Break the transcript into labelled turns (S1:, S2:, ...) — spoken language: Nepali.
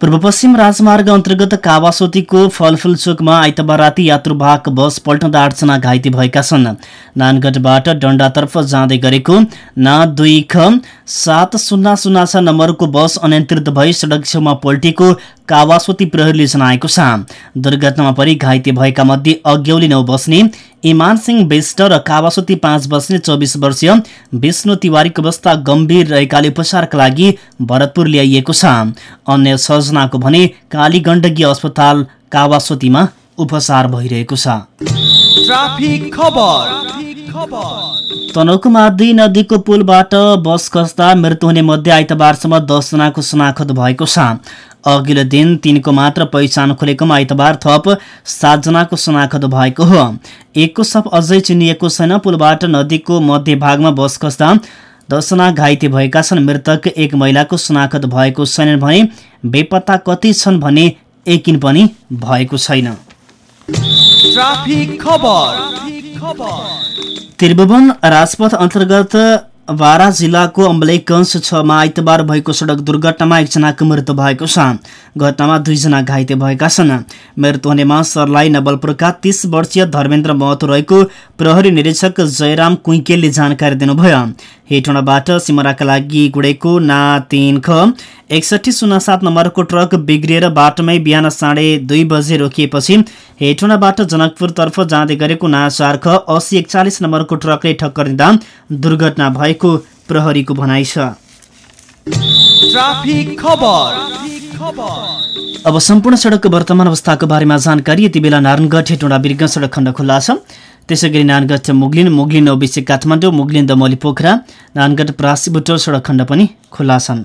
S1: पूर्व पश्चिम राजमार्ग अन्तर्गत कावासोतीको फलफुल चोकमा आइतबार राति यात्रुवाहक बस पल्टँदा आठजना घाइते भएका छन्। नानगढबाट डन्डातर्फ जाँदै गरेको ना दुई ख सात शून्य शून्य छ नम्बरको बस अनियन्त्रित भई सडक छेउमा पल्टेको कावासोती प्रहरीले जनाएको छ। दुर्घटनामा परि घाइते भएका मध्ये अघ्यौली नौ बस्ने इमान सिंह बेस्ट र कावासोती पाँच बस्ने चौबिस वर्षीय विष्णु तिवारीको अवस्था गम्भीर रहेकाले उपचारका लागि भरतपुर ल्याइएको छ। अन्य छजनाको भने काली गण्डकी अस्पताल कावासोतीमा उपचार भइरहेको छ। तनहुको मादी नदीको पुलबाट बस खस्दा मृत्यु हुने मध्ये आइतबारसम्म दसजनाको शनाखत भएको छ। अघिल्लो दिन तिनको मात्र पहिचान खोलेकोमा आइतबार थप सातजनाको शनाखत भएको हो। एकको शव अझै चिनिएको छैन। पुलबाट नदीको मध्य भागमा बस खस्दा दसजना घाइते भएका छन्। मृतक एक महिलाको शनाखत भएको छैन भने बेपत्ता कति छन् भने यकिन पनि भएको छैन। त्रिभुवन राजपथ अन्तर्गत बारा जिल्लाको अम्बलेकगञ्ज छमा आइतबार भएको सडक दुर्घटनामा एकजनाको मृत्यु भएको छ। घटनामा दुईजना घाइते भएका छन्। मृत्यु हुनेमा सर्लाही नवलपुरका तीस वर्षीय धर्मेन्द्र महतो रहेको प्रहरी निरीक्षक जयराम कुइकेलले जानकारी दिनुभयो। हेटौँडाबाट सिमराका लागि गुडेको ना तिन ख एकसठी शून्य सात नम्बरको ट्रक बिग्रिएर बाटोमै बिहान साढे दुई बजे रोकिएपछि हेटौँडाबाट जनकपुरतर्फ जाँदै गरेको ना चार ख असी एकचालिस नम्बरको ट्रकले ठक्कर दिँदा दुर्घटना भएको प्रहरीको भनाइ छ। अब सम्पूर्ण सडकको वर्तमान अवस्थाको बारेमा जानकारी। यति बेला नारायणगढ हेटौँडा बिर्ग सडक खण्ड खुल्ला छ। त्यसै गरी नारायणगढ मुगलिन मुगलिन ओबिसी काठमाडौँ मुगलिन दमली पोखरा नारायणगढ परासी बुटोल सडक खण्ड पनि खुल्ला छन्।